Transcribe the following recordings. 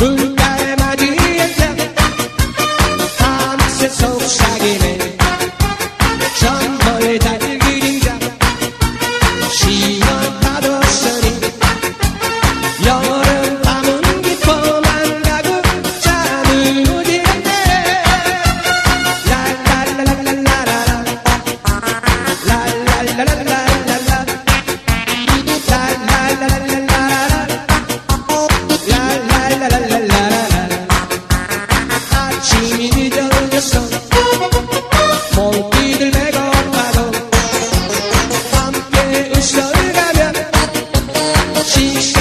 Boom. cheeks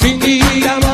Finirama